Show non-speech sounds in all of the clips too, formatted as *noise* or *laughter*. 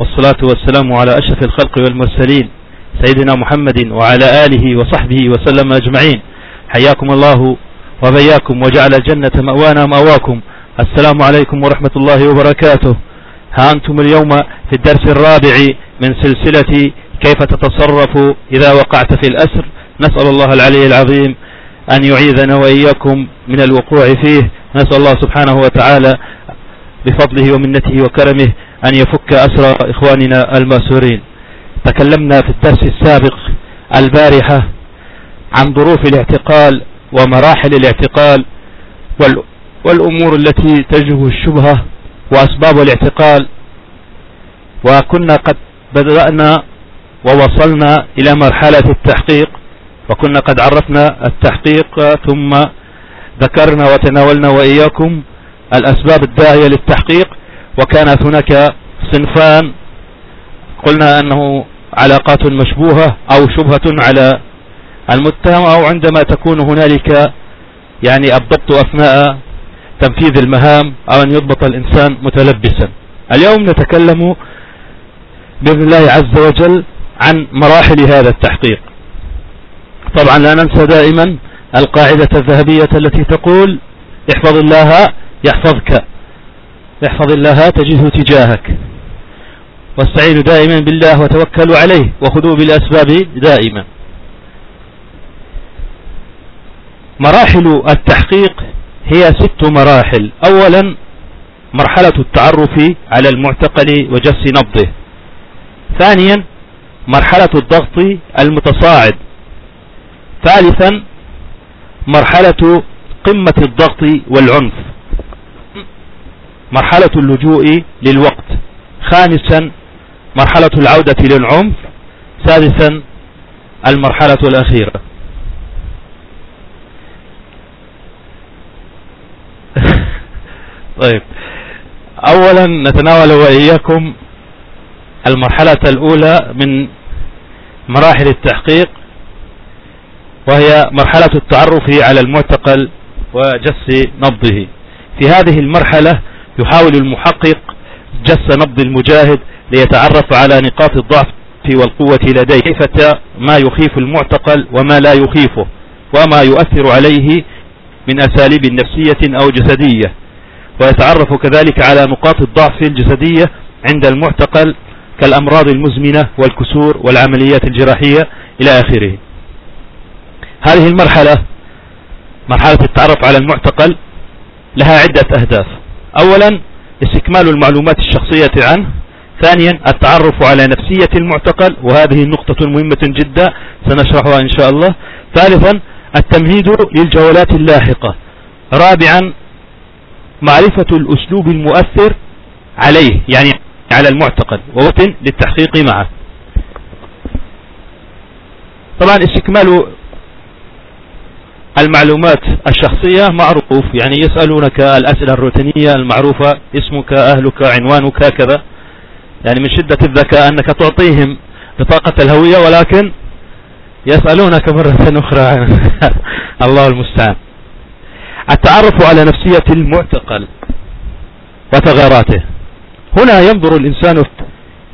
والصلاة والسلام على أشرف الخلق والمرسلين سيدنا محمد وعلى آله وصحبه وسلم أجمعين. حياكم الله وبياكم وجعل الجنة مأوانا مأواكم. السلام عليكم ورحمة الله وبركاته. ها أنتم اليوم في الدرس الرابع من سلسلة كيف تتصرف إذا وقعت في الأسر. نسأل الله العلي العظيم أن يعيذنا وإياكم من الوقوع فيه. نسأل الله سبحانه وتعالى بفضله ومنته وكرمه أن يفك أسر إخواننا المأسورين. تكلمنا في الدرس السابق البارحة عن ظروف الاعتقال ومراحل الاعتقال والأمور التي تجب الشبهة وأسباب الاعتقال. وكنا قد بدأنا ووصلنا إلى مرحلة التحقيق وكنا قد عرفنا التحقيق ثم ذكرنا وتناولنا وإياكم الأسباب الداعية للتحقيق. وكانت هناك صنفان قلنا أنه علاقات مشبوهة أو شبهة على المتهم أو عندما تكون هنالك يعني الضبط أثناء تنفيذ المهام أو أن يضبط الإنسان متلبسا. اليوم نتكلم بإذن الله عز وجل عن مراحل هذا التحقيق. طبعا لا ننسى دائما القاعدة الذهبية التي تقول احفظ الله يحفظك. احفظ الله تجده تجاهك. واستعينوا دائما بالله وتوكلوا عليه وخذوا بالأسباب دائما. مراحل التحقيق هي ست مراحل. أولا مرحلة التعرف على المعتقل وجس نبضه. ثانيا مرحلة الضغط المتصاعد. ثالثا مرحلة قمة الضغط والعنف. مرحلة اللجوء للوقت. خامسا مرحلة العودة للعنف سادسا المرحلة الأخيرة. *laughs* طيب. أولا نتناول وإياكم المرحلة الأولى من مراحل التحقيق وهي مرحلة التعرف على المعتقل وجس نبضه. في هذه المرحلة يحاول المحقق جس نبض المجاهد ليتعرف على نقاط الضعف والقوة لديه. كيفة ما يخيف المعتقل وما لا يخيفه؟ وما يؤثر عليه من أساليب نفسية أو جسدية. ويتعرف كذلك على نقاط الضعف الجسدية عند المعتقل كالأمراض المزمنة والكسور والعمليات الجراحية إلى آخره. هذه المرحلة مرحلة التعرف على المعتقل لها عدة أهداف. أولا استكمال المعلومات الشخصية عنه ثانيا التعرف على نفسية المعتقل وهذه نقطة مهمة جدا سنشرحها إن شاء الله. ثالثا التمهيد للجولات اللاحقة. رابعا معرفة الأسلوب المؤثر عليه يعني على المعتقد ووطن للتحقيق معه. طبعا استكمال المعلومات الشخصية معروف يعني يسألونك الأسئلة الروتينية المعروفة اسمك أهلك عنوانك كذا. يعني من شدة الذكاء أنك تعطيهم بطاقة الهوية ولكن يسألونك مرة *laughs* أخرى. الله المستعان. التعرف على نفسية المعتقل وثغراته. هنا ينظر الإنسان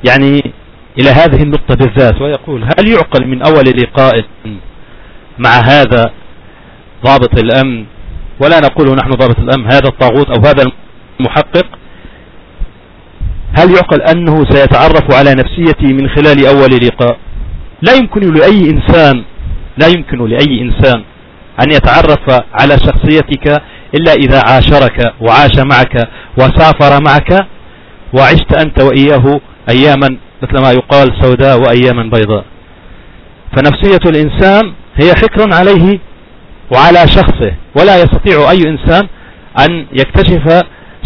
يعني إلى هذه النقطة بالذات ويقول هل يعقل من أول لقاء مع هذا ضابط الأمن ولا نقول نحن ضابط الأمن هذا الطاغوت أو هذا المحقق. هل يعقل أنه سيتعرف على نفسيتي من خلال أول لقاء؟ لا يمكن لأي إنسان لا يمكن لأي إنسان أن يتعرف على شخصيتك إلا إذا عاشرك وعاش معك وسافر معك وعشت أنت وإياه أياما مثل ما يقال سوداء وأياما بيضاء. فنفسية الإنسان هي حكر عليه وعلى شخصه. ولا يستطيع أي إنسان أن يكتشف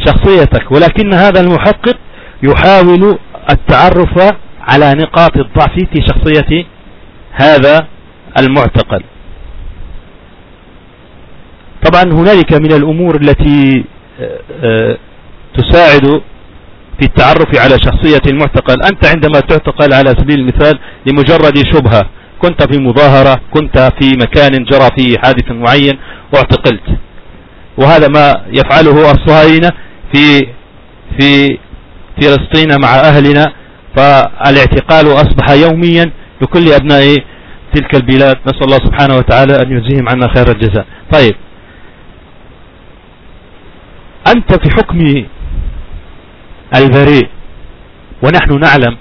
شخصيتك. ولكن هذا المحقق يحاول التعرف على نقاط الضعف في شخصية هذا المعتقل. طبعا هنالك من الأمور التي آه، آه، تساعد في التعرف على شخصية المعتقل. أنت عندما تعتقل على سبيل المثال لمجرد شبهة كنت في مظاهرة كنت في مكان جرى فيه حادث معين واعتقلت. وهذا ما يفعله الصهاينة في في فلسطين مع أهلنا. فالاعتقال أصبح يوميا لكل أبناء تلك البلاد. نسأل الله سبحانه وتعالى أن يجزيهم عنا خير الجزاء. طيب. أنت في حكم البريء ونحن نعلم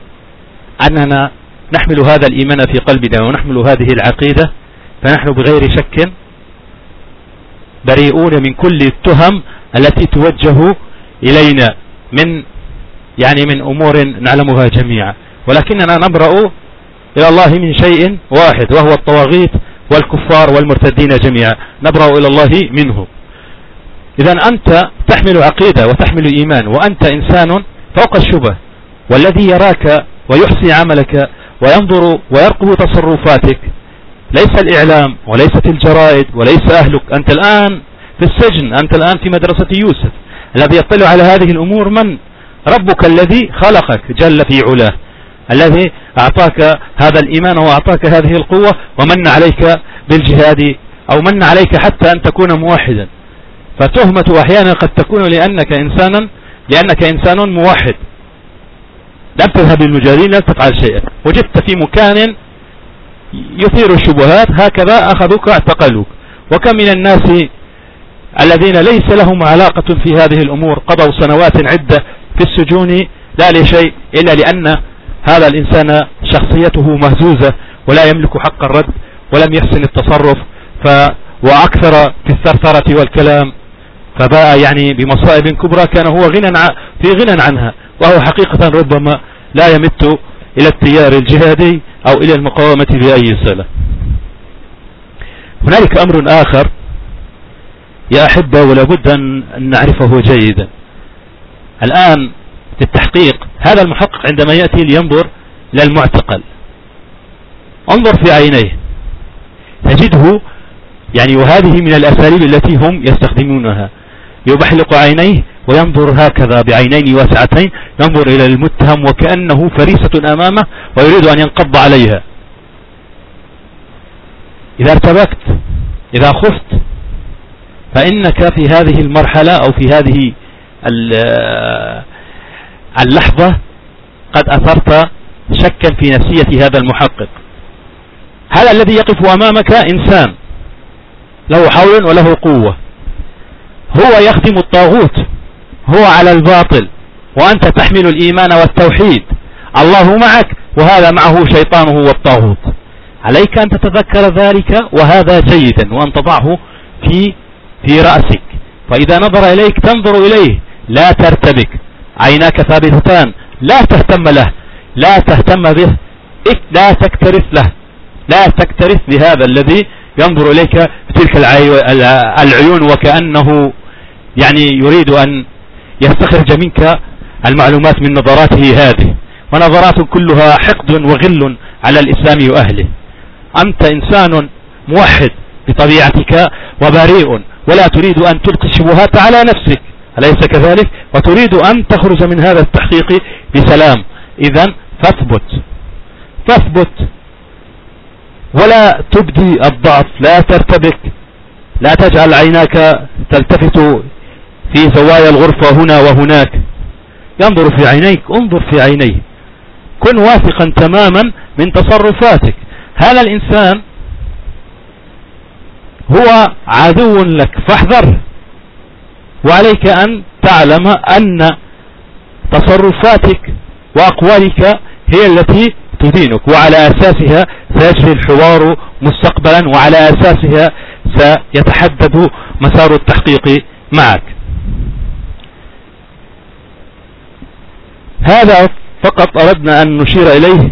أننا نحمل هذا الإيمان في قلبنا ونحمل هذه العقيدة فنحن بغير شك بريئون من كل التهم التي توجه إلينا من يعني من أمور نعلمها جميعا. ولكننا نبرأ إلى الله من شيء واحد وهو الطواغيت والكفار والمرتدين جميعا. نبرأ إلى الله منه. إذا أنت تحمل عقيدة وتحمل إيمان وأنت إنسان فوق الشبه والذي يراك ويحصي عملك وينظر ويرقب تصرفاتك. ليس الإعلام وليست الجرائد وليس أهلك. أنت الآن في السجن أنت الآن في مدرسة يوسف. الذي يطلع على هذه الأمور من؟ ربك الذي خلقك جل في علاه. الذي أعطاك هذا الإيمان وأعطاك هذه القوة ومن عليك بالجهاد أو من عليك حتى أن تكون موحدا. فتهمة أحيانا قد تكون لأنك إنسانا لأنك إنسان موحد. لم تذهب للمجاهدين لم تفعل شيئا. وجدت في مكان يثير الشبهات هكذا أخذوك اعتقلوك وكم من الناس الذين ليس لهم علاقة في هذه الأمور قضوا سنوات عدة في السجون لا لشيء إلا لأن هذا الإنسان شخصيته مهزوزة ولا يملك حق الرد ولم يحسن التصرف. ف وأكثر في الثرثرة والكلام فباء يعني بمصائب كبرى كان هو غنى في غنى عنها. وهو حقيقة ربما لا يمت إلى التيار الجهادي أو إلى المقاومة بأي سلة هنالك أمر آخر يا أحبة ولابد أن نعرفه جيدا. الآن في التحقيق هذا المحقق عندما يأتي لينظر للمعتقل. انظر في عينيه. تجده يعني وهذه من الأساليب التي هم يستخدمونها. يبحلق عينيه وينظر هكذا بعينين واسعتين ينظر إلى المتهم وكأنه فريسة أمامه ويريد أن ينقض عليها. إذا ارتبكت إذا خفت فإنك في هذه المرحلة أو في هذه اللحظة قد أثرت شكا في نفسية هذا المحقق. هذا الذي يقف أمامك إنسان له حول وله قوة. هو يخدم الطاغوت هو على الباطل. وأنت تحمل الإيمان والتوحيد. الله معك وهذا معه شيطانه والطاغوت. عليك أن تتذكر ذلك وهذا جيدا وأن تضعه في في رأسك. فإذا نظر إليك تنظر إليه. لا ترتبك عيناك ثابتتان. لا تهتم له. لا تهتم به. لا تكترث له. لا تكترث بهذا الذي ينظر إليك بتلك العيون وكأنه يعني يريد أن يستخرج منك المعلومات من نظراته هذه ونظرات كلها حقد وغل على الإسلام وأهله. أنت إنسان موحد بطبيعتك وبريء ولا تريد أن تلقي الشبهات على نفسك. أليس كذلك؟ وتريد أن تخرج من هذا التحقيق بسلام. إذا فاثبت. فاثبت. ولا تبدي الضعف. لا ترتبك. لا تجعل عيناك تلتفت في زوايا الغرفة هنا وهناك. ينظر في عينيك انظر في عينيه. كن واثقا تماما من تصرفاتك. هذا الإنسان هو عدو لك فاحذر. وعليك أن تعلم أن تصرفاتك وأقوالك هي التي تدينك. وعلى أساسها سيجري الحوار مستقبلا وعلى أساسها سيتحدد مسار التحقيق معك. هذا فقط أردنا أن نشير إليه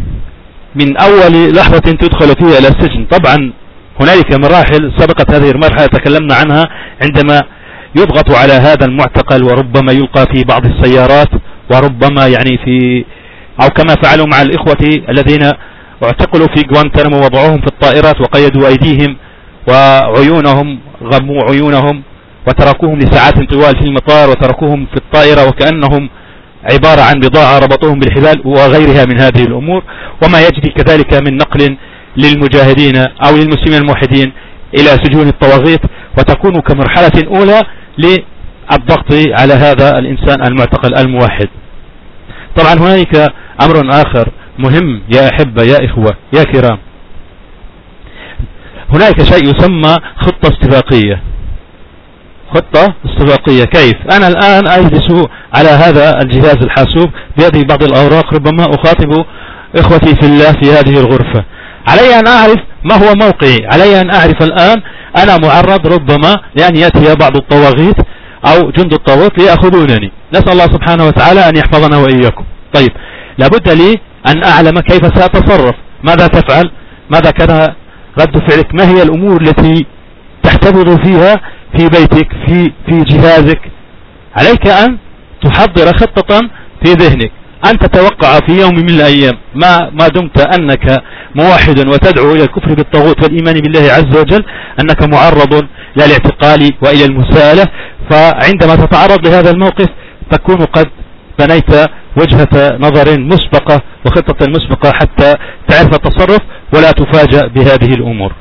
من أول لحظة تدخل فيها إلى السجن. طبعا هنالك مراحل سبقت هذه المرحلة تكلمنا عنها. عندما يضغط على هذا المعتقل وربما يلقى في بعض السيارات وربما يعني في أو كما فعلوا مع الإخوة الذين اعتقلوا في جوانتنامو وضعوهم في الطائرات وقيدوا أيديهم وعيونهم غموا عيونهم وتركوهم لساعات طوال في المطار وتركوهم في الطائرة وكأنهم عبارة عن بضاعة ربطوهم بالحبال وغيرها من هذه الأمور وما يجري كذلك من نقل للمجاهدين أو للمسلمين الموحدين إلى سجون الطواغيت وتكون كمرحلة أولى للضغط على هذا الإنسان المعتقل الموحد. طبعا هنالك أمر آخر مهم يا أحبة يا إخوة يا كرام. هناك شيء يسمى خطة استفاقية خطة استفاقية كيف؟ أنا الآن أجلس على هذا الجهاز الحاسوب بيدي بعض الأوراق ربما أخاطب إخوتي في الله في هذه الغرفة. علي أن أعرف ما هو موقعي. علي أن أعرف الآن أنا معرض ربما لأن يأتي بعض الطواغيت أو جند الطاغوت ليأخذونني. نسأل الله سبحانه وتعالى أن يحفظنا وإياكم. طيب لابد لي أن أعلم كيف سأتصرف. ماذا تفعل؟ ماذا كان رد فعلك؟ ما هي الأمور التي تحتفظ فيها في بيتك في في جهازك. عليك أن تحضر خطة في ذهنك. أن تتوقع في يوم من الأيام ما, ما دمت أنك موحد وتدعو إلى الكفر بالطاغوت والإيمان بالله عز وجل أنك معرض إلى الاعتقال وإلى المسالة فعندما تتعرض لهذا الموقف تكون قد بنيت وجهة نظر مسبقة وخطة مسبقة حتى تعرف التصرف ولا تفاجأ بهذه الأمور.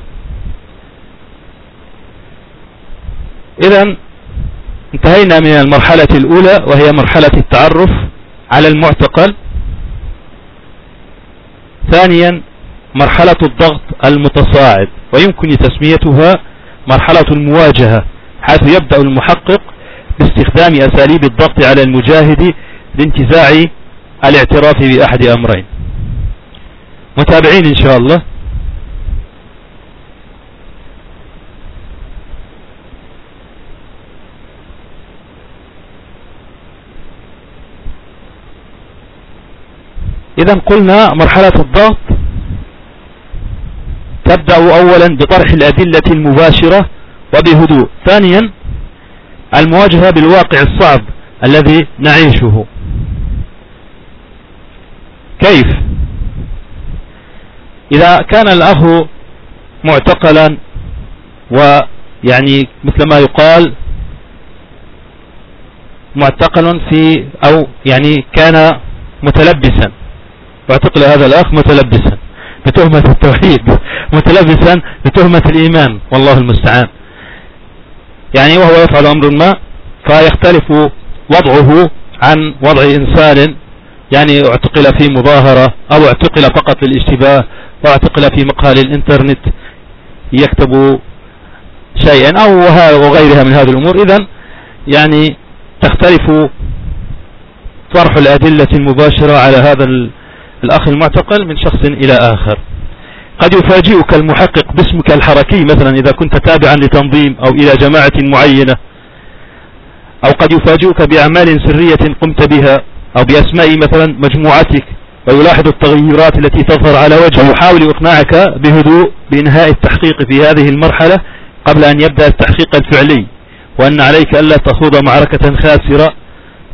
إذا انتهينا من المرحلة الأولى وهي مرحلة التعرف على المعتقل. ثانيا مرحلة الضغط المتصاعد ويمكن تسميتها مرحلة المواجهة حيث يبدأ المحقق باستخدام أساليب الضغط على المجاهد لانتزاع الاعتراف بأحد أمرين. متابعين إن شاء الله. قلنا مرحلة الضغط تبدأ أولا بطرح الأدلة المباشرة وبهدوء. ثانيا المواجهة بالواقع الصعب الذي نعيشه. كيف؟ إذا كان الأخ معتقلا ويعني مثل ما يقال معتقل في أو يعني كان متلبسا. واعتقل هذا الأخ متلبسا بتهمة التوحيد متلبسا بتهمة الإيمان والله المستعان. يعني وهو يفعل أمر ما فيختلف وضعه عن وضع إنسان يعني اعتقل في مظاهرة أو اعتقل فقط للاشتباه أو اعتقل في مقال الإنترنت يكتب شيئا أو وغيرها من هذه الأمور. إذا يعني تختلف طرح الأدلة المباشرة على هذا الأخ المعتقل من شخص إلى آخر. قد يفاجئك المحقق باسمك الحركي مثلا إذا كنت تابعا لتنظيم أو إلى جماعة معينة. أو قد يفاجئك بأعمال سرية قمت بها أو بأسماء مثلا مجموعتك ويلاحظ التغيرات التي تظهر على وجهه ويحاول إقناعك بهدوء بإنهاء التحقيق في هذه المرحلة قبل أن يبدأ التحقيق الفعلي. وأن عليك ألا تخوض معركة خاسرة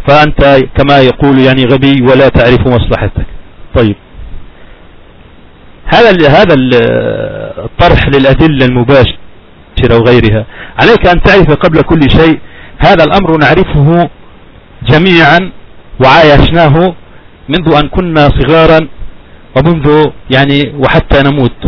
فأنت كما يقول يعني غبي ولا تعرف مصلحتك. طيب. هذا هذا الطرح للأدلة المباشرة وغيرها. عليك أن تعرف قبل كل شيء هذا الأمر نعرفه جميعا وعايشناه منذ أن كنا صغارا ومنذ يعني وحتى نموت.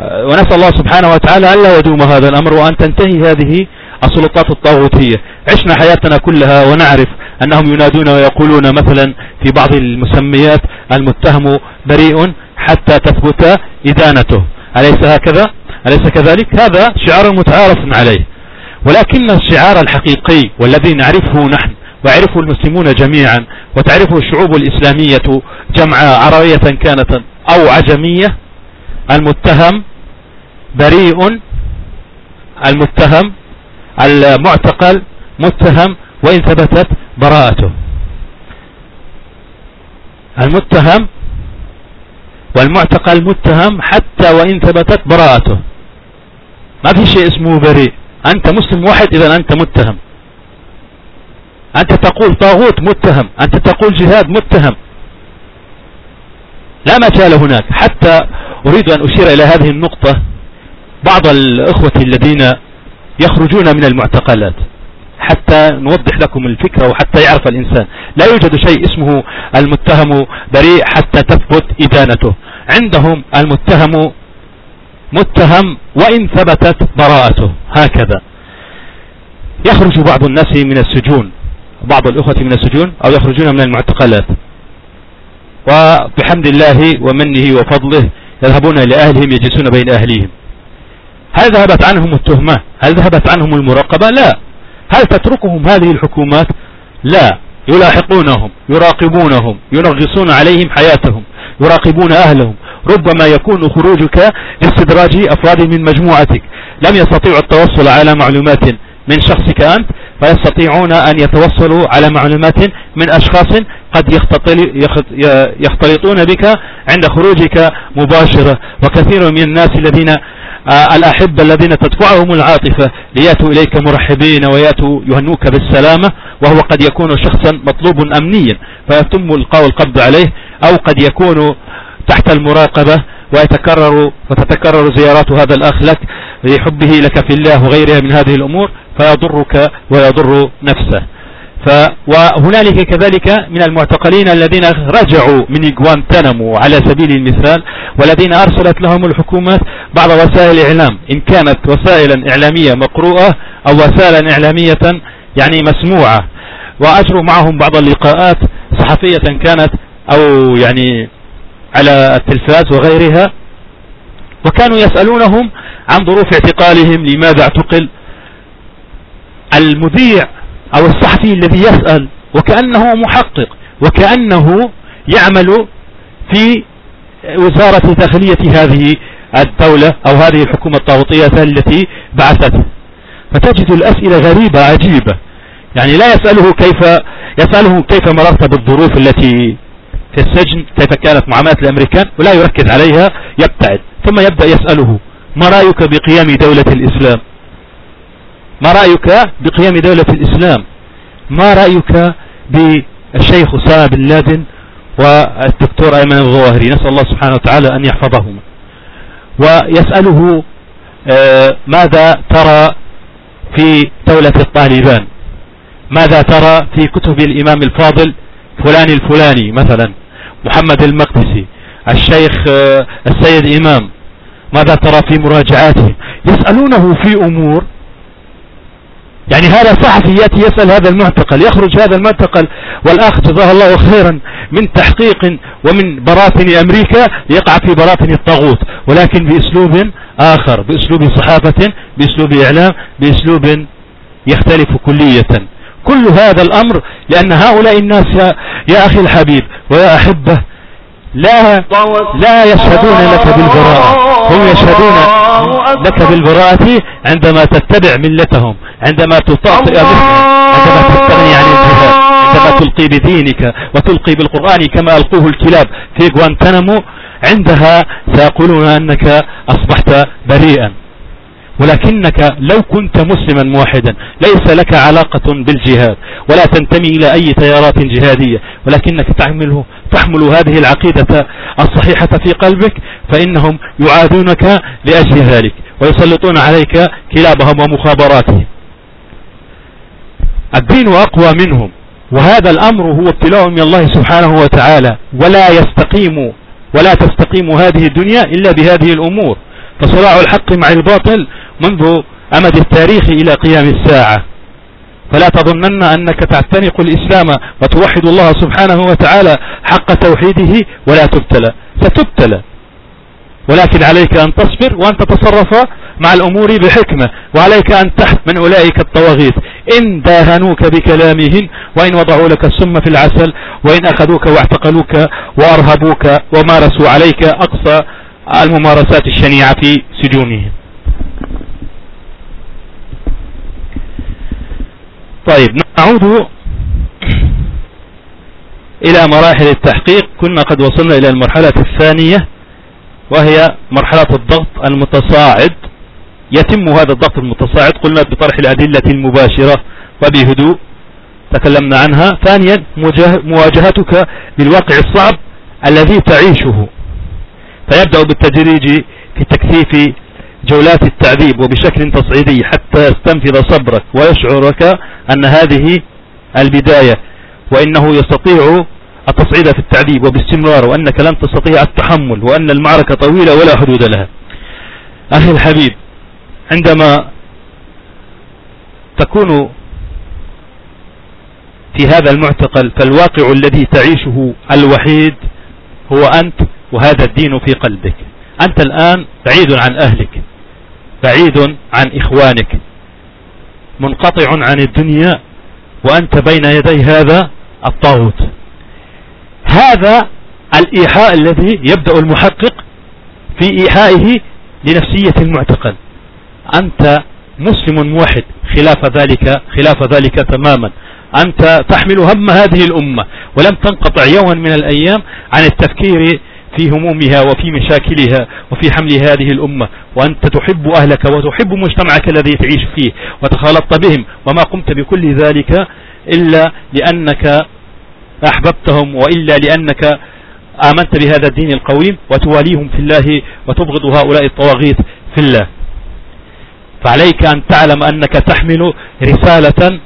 ونسأل الله سبحانه وتعالى ألا يدوم هذا الأمر وأن تنتهي هذه السلطات الطاغوتية. عشنا حياتنا كلها ونعرف أنهم ينادون ويقولون مثلا في بعض المسميات المتهم بريء حتى تثبت إدانته. أليس هكذا؟ أليس كذلك؟ هذا شعار متعارف عليه. ولكن الشعار الحقيقي والذي نعرفه نحن ويعرفه المسلمون جميعا وتعرفه الشعوب الإسلامية جمع عربية كانت أو عجمية المتهم بريء المتهم المعتقل متهم وإن ثبتت براءته. المتهم والمعتقل متهم حتى وإن ثبتت براءته. ما في شيء اسمه بريء. أنت مسلم واحد إذا أنت متهم. أنت تقول طاغوت متهم أنت تقول جهاد متهم. لا مجال هناك. حتى أريد أن أشير إلى هذه النقطة. بعض الأخوة الذين يخرجون من المعتقلات. حتى نوضح لكم الفكرة وحتى يعرف الإنسان. لا يوجد شيء اسمه المتهم بريء حتى تثبت إدانته. عندهم المتهم متهم وإن ثبتت براءته. هكذا. يخرج بعض الناس من السجون. بعض الأخوة من السجون أو يخرجون من المعتقلات. وبحمد الله ومنه وفضله يذهبون إلى أهلهم يجلسون بين أهليهم. هل ذهبت عنهم التهمة؟ هل ذهبت عنهم المراقبة؟ لا. هل تتركهم هذه الحكومات؟ لا. يلاحقونهم يراقبونهم ينغصون عليهم حياتهم يراقبون أهلهم. ربما يكون خروجك لاستدراج أفراد من مجموعتك. لم يستطيعوا التوصل على معلومات من شخصك أنت. فيستطيعون أن يتوصلوا على معلومات من أشخاص قد يختلطون بك عند خروجك مباشرة وكثير من الناس الذين آه، الأحبة الذين تدفعهم العاطفة ليأتوا إليك مرحبين ويأتوا يهنوك بالسلامة وهو قد يكون شخصا مطلوب أمنيا فيتم إلقاء القبض عليه أو قد يكون تحت المراقبة ويتكرر وتتكرر زيارات هذا الأخ لك لحبه لك في الله وغيرها من هذه الأمور. فيضرك ويضر نفسه. ف وهنالك كذلك من المعتقلين الذين رجعوا من غوانتنامو على سبيل المثال والذين أرسلت لهم الحكومات بعض وسائل الإعلام. إن كانت وسائلا إعلامية مقروءة أو وسائلا إعلامية يعني مسموعة. وأجروا معهم بعض اللقاءات صحفية كانت أو يعني على التلفاز وغيرها وكانوا يسألونهم عن ظروف اعتقالهم لماذا اعتقل؟ المذيع أو الصحفي الذي يسأل وكأنه محقق وكأنه يعمل في وزارة داخلية هذه الدولة أو هذه الحكومة الطاغوتية التي بعثته فتجد الأسئلة غريبة عجيبة. يعني لا يسأله كيف يسأله كيف مررت بالظروف التي في السجن كيف كانت معاملة الأمريكان ولا يركز عليها يبتعد. ثم يبدأ يسأله ما رأيك بقيام دولة الإسلام؟ ما رأيك بقيام دولة الإسلام؟ ما رأيك بالشيخ أسامة بن لادن والدكتور أيمن الظواهري؟ نسأل الله سبحانه وتعالى أن يحفظهما. ويسأله آه، ماذا ترى في دولة الطالبان؟ ماذا ترى في كتب الإمام الفاضل فلان الفلاني مثلا؟ محمد المقدسي الشيخ آه، السيد إمام ماذا ترى في مراجعاته؟ يسألونه في أمور يعني هذا صحفي يأتي يسأل هذا المعتقل يخرج هذا المعتقل والآخ جزاه الله خيرا من تحقيق ومن براثن أمريكا يقع في براثن الطاغوت ولكن بأسلوب آخر بأسلوب صحافة بأسلوب إعلام بأسلوب يختلف كلية. كل هذا الأمر لأن هؤلاء الناس يا, يا أخي الحبيب ويا أحبة لا لا يشهدون لك بالبراءة هم يشهدون لك بالبراءة عندما تتبع ملتهم عندما تطاطئ مثلهم عندما تستغني عن الجهاد عندما تلقي بدينك وتلقي بالقرآن كما ألقوه الكلاب في غوانتنامو عندها سيقولون أنك أصبحت بريئا. ولكنك لو كنت مسلما موحدا ليس لك علاقة بالجهاد ولا تنتمي إلى أي تيارات جهادية ولكنك تحمله تحمل هذه العقيدة الصحيحة في قلبك فإنهم يعادونك لأجل ذلك ويسلطون عليك كلابهم ومخابراتهم. الدين أقوى منهم وهذا الأمر هو ابتلاء من الله سبحانه وتعالى ولا يستقيم ولا تستقيم هذه الدنيا إلا بهذه الأمور. فصراع الحق مع الباطل منذ أمد التاريخ إلى قيام الساعة. فلا تظنن أنك تعتنق الإسلام وتوحد الله سبحانه وتعالى حق توحيده ولا تبتلى. ستبتلى. ولكن عليك أن تصبر وأن تتصرف مع الأمور بحكمة وعليك أن تحت من أولئك الطواغيت. إن داهنوك بكلامهم وإن وضعوا لك السم في العسل وإن أخذوك واعتقلوك وأرهبوك ومارسوا عليك أقصى الممارسات الشنيعة في سجونهم. طيب نعود إلى مراحل التحقيق كنا قد وصلنا إلى المرحلة الثانية وهي مرحلة الضغط المتصاعد. يتم هذا الضغط المتصاعد قلنا بطرح الأدلة المباشرة وبهدوء تكلمنا عنها. ثانيا مواجهتك بالواقع الصعب الذي تعيشه. فيبدأ بالتدريج في تكثيف جولات التعذيب وبشكل تصعيدي حتى يستنفذ صبرك ويشعرك أن هذه البداية وإنه يستطيع التصعيد في التعذيب وباستمرار وأنك لن تستطيع التحمل وأن المعركة طويلة ولا حدود لها. أخي الحبيب عندما تكون في هذا المعتقل فالواقع الذي تعيشه الوحيد هو أنت وهذا الدين في قلبك. أنت الآن بعيد عن أهلك. بعيد عن إخوانك منقطع عن الدنيا وأنت بين يدي هذا الطاغوت. هذا الإيحاء الذي يبدأ المحقق في إيحائه لنفسية المعتقل. أنت مسلم موحد خلاف ذلك خلاف ذلك تماما. أنت تحمل هم هذه الأمة ولم تنقطع يوما من الأيام عن التفكير في همومها وفي مشاكلها وفي حمل هذه الأمة وأنت تحب أهلك وتحب مجتمعك الذي تعيش فيه وتخالطت بهم وما قمت بكل ذلك إلا لأنك أحببتهم وإلا لأنك آمنت بهذا الدين القويم وتواليهم في الله وتبغض هؤلاء الطواغيت في الله. فعليك أن تعلم أنك تحمل رسالة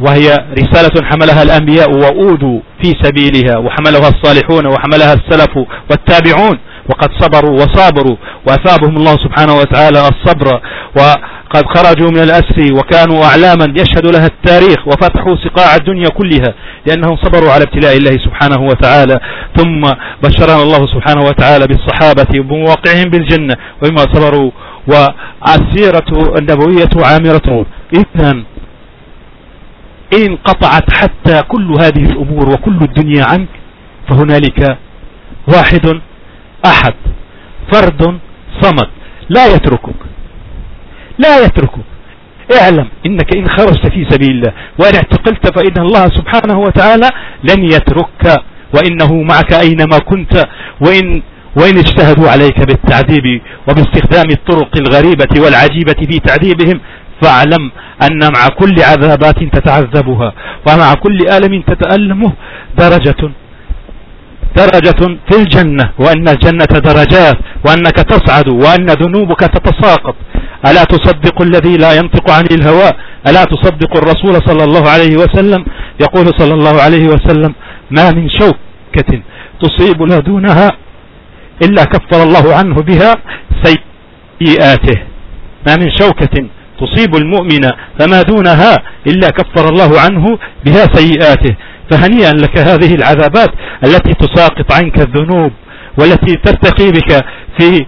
وهي رسالة حملها الأنبياء وأودوا في سبيلها وحملها الصالحون وحملها السلف والتابعون. وقد صبروا وصابروا وأثابهم الله سبحانه وتعالى الصبر. وقد خرجوا من الأسر وكانوا أعلاما. يشهد لها التاريخ وفتحوا سقاع الدنيا كلها لأنهم صبروا على ابتلاء الله سبحانه وتعالى. ثم بشرنا الله سبحانه وتعالى بالصحابة ومواقعهم بالجنة. وبما صبروا والسيرة النبوية عامرة. إذن إن قطعت حتى كل هذه الأمور وكل الدنيا عنك فهنالك واحد أحد فرد صمد. لا يتركك. لا يتركك. اعلم إنك إن خرجت في سبيل الله وإن اعتقلت فإن الله سبحانه وتعالى لن يتركك. وإنه معك أينما كنت. وإن وإن اجتهدوا عليك بالتعذيب وباستخدام الطرق الغريبة والعجيبة في تعذيبهم فاعلم أن مع كل عذابات تتعذبها ومع كل ألم تتألمه درجة درجة في الجنة وأن الجنة درجات وأنك تصعد وأن ذنوبك تتساقط. ألا تصدق الذي لا ينطق عن الهواء ألا تصدق الرسول صلى الله عليه وسلم؟ يقول صلى الله عليه وسلم ما من شوكة تصيب لا دونها إلا كفر الله عنه بها سيئاته. ما من شوكة تصيب المؤمن فما دونها إلا كفر الله عنه بها سيئاته. فهنيئا لك هذه العذابات التي تساقط عنك الذنوب والتي ترتقي بك في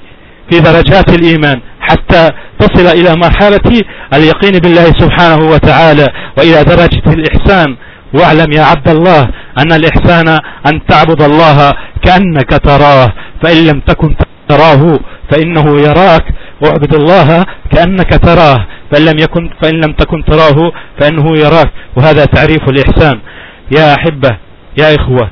في درجات الإيمان حتى تصل إلى مرحلة اليقين بالله سبحانه وتعالى. وإلى درجة الإحسان واعلم يا عبد الله أن الإحسان أن تعبد الله كأنك تراه. فإن لم تكن تراه فإنه يراك. واعبد الله كأنك تراه. فإن لم, يكن فإن لم تكن تراه فإنه يراك وهذا تعريف الإحسان. يا أحبة يا إخوة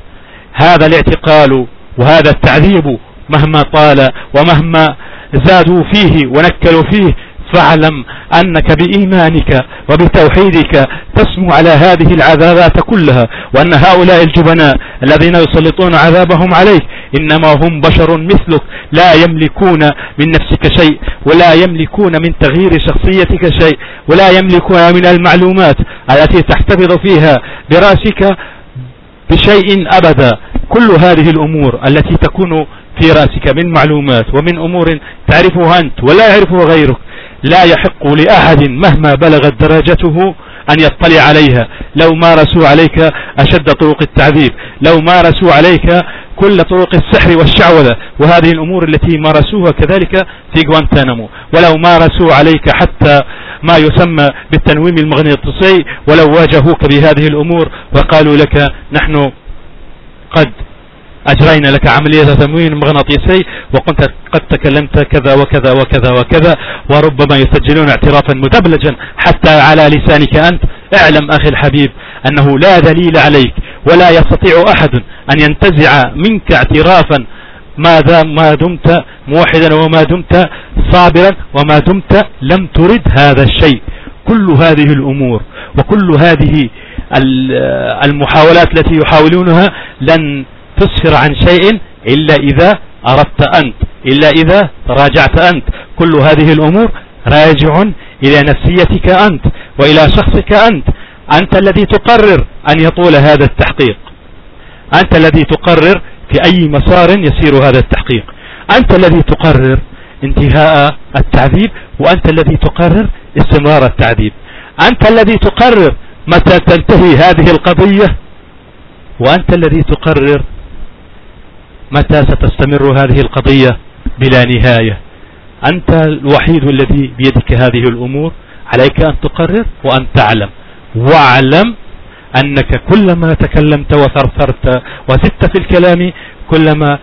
هذا الاعتقال وهذا التعذيب مهما طال ومهما زادوا فيه ونكلوا فيه فاعلم أنك بإيمانك وبتوحيدك تسمو على هذه العذابات كلها وأن هؤلاء الجبناء الذين يسلطون عذابهم عليك إنما هم بشر مثلك لا يملكون من نفسك شيء ولا يملكون من تغيير شخصيتك شيء ولا يملكون من المعلومات التي تحتفظ فيها برأسك بشيء أبدا. كل هذه الأمور التي تكون في رأسك من معلومات ومن أمور تعرفها أنت ولا يعرفها غيرك لا يحق لأحد مهما بلغت درجته أن يطلع عليها. لو مارسوا عليك أشد طرق التعذيب. لو مارسوا عليك كل طرق السحر والشعوذة. وهذه الأمور التي مارسوها كذلك في غوانتانامو. ولو مارسوا عليك حتى ما يسمى بالتنويم المغناطيسي ولو واجهوك بهذه الأمور وقالوا لك نحن قد أجرينا لك عملية تموين مغناطيسي وكنت قد تكلمت كذا وكذا وكذا وكذا وربما يسجلون اعترافا مدبلجا حتى على لسانك أنت. اعلم أخي الحبيب أنه لا دليل عليك ولا يستطيع أحد أن ينتزع منك اعترافا. ما ما دمت موحدا وما دمت صابرا وما دمت لم ترد هذا الشيء. كل هذه الأمور وكل هذه المحاولات التي يحاولونها لن تسفر عن شيء إلا إذا أردت أنت إلا إذا راجعت أنت. كل هذه الأمور راجع إلى نفسيتك أنت وإلى شخصك أنت. أنت الذي تقرر أن يطول هذا التحقيق. أنت الذي تقرر في أي مسار يسير هذا التحقيق. أنت الذي تقرر انتهاء التعذيب وأنت الذي تقرر استمرار التعذيب. أنت الذي تقرر متى تنتهي هذه القضية وأنت الذي تقرر متى ستستمر هذه القضية بلا نهاية؟ أنت الوحيد الذي بيدك هذه الأمور عليك أن تقرر وأن تعلم. واعلم أنك كلما تكلمت وثرثرت وزدت في الكلام كلما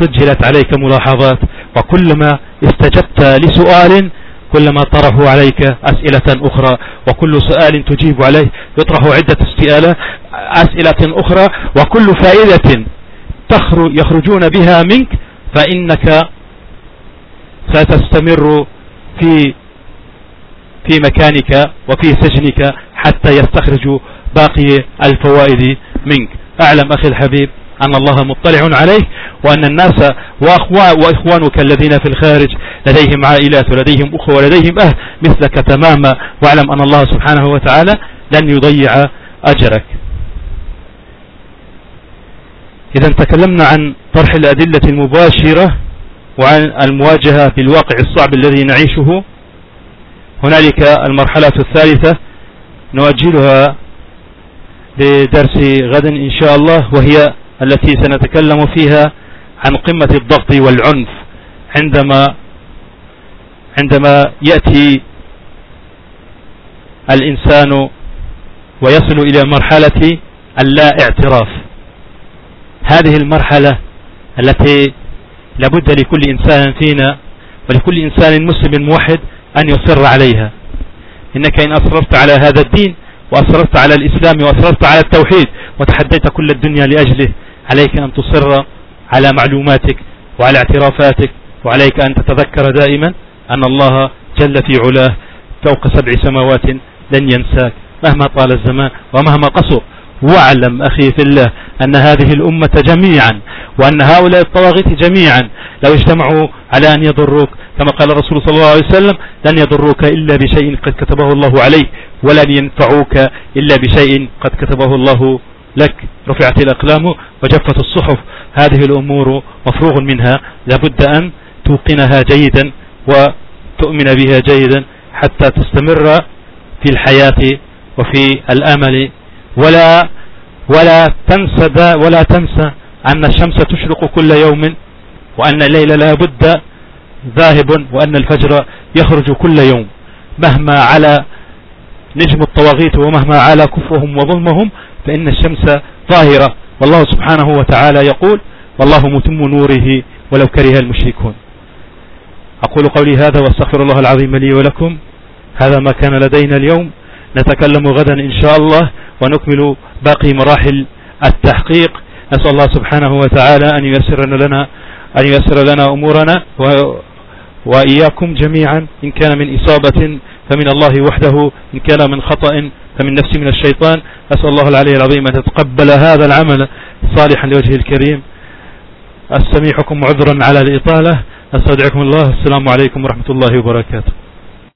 سجلت عليك ملاحظات وكلما استجبت لسؤال كلما طرحوا عليك أسئلة أخرى وكل سؤال تجيب عليه يطرح عدة أسئلة أخرى وكل فائدة يخرجون بها منك فإنك ستستمر في في مكانك وفي سجنك حتى يستخرجوا باقي الفوائد منك. أعلم أخي الحبيب أن الله مطلع عليه وأن الناس وإخوانك الذين في الخارج لديهم عائلات ولديهم أخوة ولديهم أهل مثلك تماما. واعلم أن الله سبحانه وتعالى لن يضيع أجرك. إذا تكلمنا عن طرح الأدلة المباشرة وعن المواجهة بالواقع الصعب الذي نعيشه هنالك المرحلة الثالثة نؤجلها لدرس غد إن شاء الله وهي التي سنتكلم فيها عن قمة الضغط والعنف عندما عندما يأتي الإنسان ويصل إلى مرحلة اللا اعتراف. هذه المرحلة التي لابد لكل إنسان فينا ولكل إنسان مسلم موحد أن يصر عليها. إنك إن أصررت على هذا الدين وأصررت على الإسلام وأصررت على التوحيد وتحديت كل الدنيا لأجله عليك أن تصر على معلوماتك وعلى اعترافاتك وعليك أن تتذكر دائما أن الله جل في علاه فوق سبع سماوات لن ينساك مهما طال الزمان ومهما قصر. واعلم أخي في الله أن هذه الأمة جميعا وأن هؤلاء الطواغيت جميعا لو اجتمعوا على أن يضروك كما قال الرسول صلى الله عليه وسلم لن يضروك إلا بشيء قد كتبه الله عليك ولن ينفعوك إلا بشيء قد كتبه الله لك رفعت الأقلام وجفت الصحف هذه الأمور مفروغ منها لابد أن توقنها جيدا وتؤمن بها جيدا حتى تستمر في الحياة وفي الأمل ولا ولا تنسى ولا تنسى أن الشمس تشرق كل يوم وأن الليل لا بد ذاهب وأن الفجر يخرج كل يوم. مهما على نجم الطواغيت ومهما على كفرهم وظلمهم فإن الشمس ظاهرة. والله سبحانه وتعالى يقول والله متم نوره ولو كره المشركون. أقول قولي هذا وأستغفر الله العظيم لي ولكم. هذا ما كان لدينا اليوم. نتكلم غدا إن شاء الله ونكمل باقي مراحل التحقيق. نسأل الله سبحانه وتعالى أن ييسر لنا أن ييسر لنا أمورنا وإياكم جميعا. إن كان من إصابة فمن الله وحده إن كان من خطأ فمن نفسي من الشيطان. أسأل الله العلي العظيم أن تتقبل هذا العمل صالحا لوجهه الكريم. أستميحكم عذرا على الإطالة. أستودعكم الله. السلام عليكم ورحمة الله وبركاته.